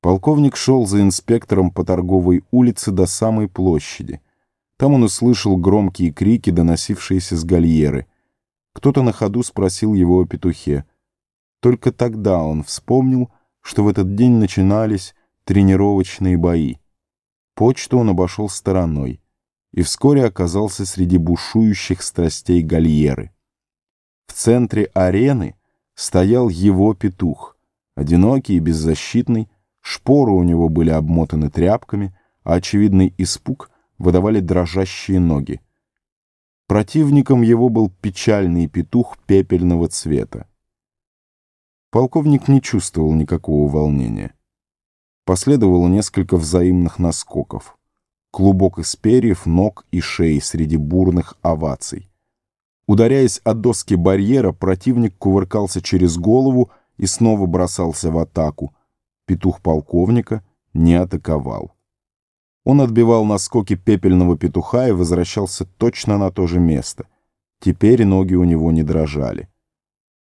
Полковник шел за инспектором по торговой улице до самой площади. Там он услышал громкие крики, доносившиеся с гальеры. Кто-то на ходу спросил его о петухе. Только тогда он вспомнил, что в этот день начинались тренировочные бои. Почту он обошел стороной и вскоре оказался среди бушующих страстей гальеры. В центре арены стоял его петух, одинокий и беззащитный, Шпоры у него были обмотаны тряпками, а очевидный испуг выдавали дрожащие ноги. Противником его был печальный петух пепельного цвета. Полковник не чувствовал никакого волнения. Последовало несколько взаимных наскоков. Клубок из перьев, ног и шеи среди бурных оваций. Ударяясь о доски барьера, противник кувыркался через голову и снова бросался в атаку — петух полковника не атаковал. Он отбивал наскоки пепельного петуха и возвращался точно на то же место. Теперь ноги у него не дрожали.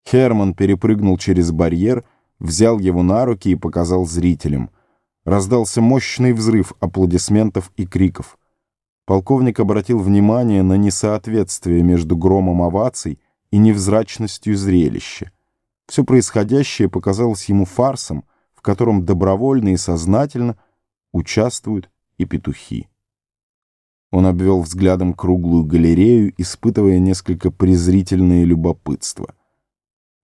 Херман перепрыгнул через барьер, взял его на руки и показал зрителям. Раздался мощный взрыв аплодисментов и криков. Полковник обратил внимание на несоответствие между громом оваций и невзрачностью зрелища. Все происходящее показалось ему фарсом — котором добровольно и сознательно участвуют и петухи. Он обвел взглядом круглую галерею, испытывая несколько презрительное любопытство.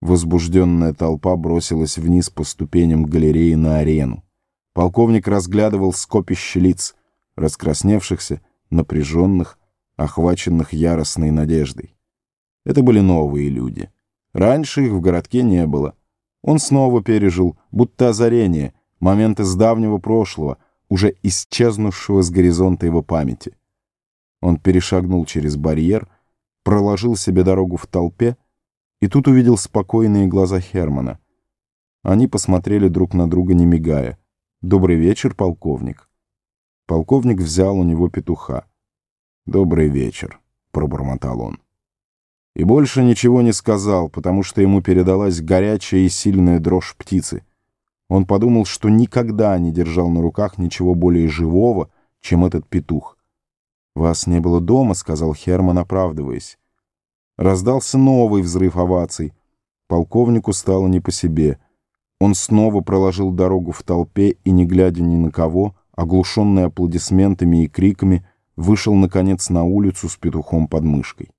Возбужденная толпа бросилась вниз по ступеням галереи на арену. Полковник разглядывал скопище лиц, раскрасневшихся, напряженных, охваченных яростной надеждой. Это были новые люди. Раньше их в городке не было. Он снова пережил, будто озарение, момент из давнего прошлого, уже исчезнувшего с горизонта его памяти. Он перешагнул через барьер, проложил себе дорогу в толпе и тут увидел спокойные глаза Хермана. Они посмотрели друг на друга, не мигая. «Добрый вечер, полковник». Полковник взял у него петуха. «Добрый вечер», — пробормотал он и больше ничего не сказал, потому что ему передалась горячая и сильная дрожь птицы. Он подумал, что никогда не держал на руках ничего более живого, чем этот петух. «Вас не было дома», — сказал Херман, оправдываясь. Раздался новый взрыв оваций. Полковнику стало не по себе. Он снова проложил дорогу в толпе и, не глядя ни на кого, оглушенный аплодисментами и криками, вышел, наконец, на улицу с петухом под мышкой.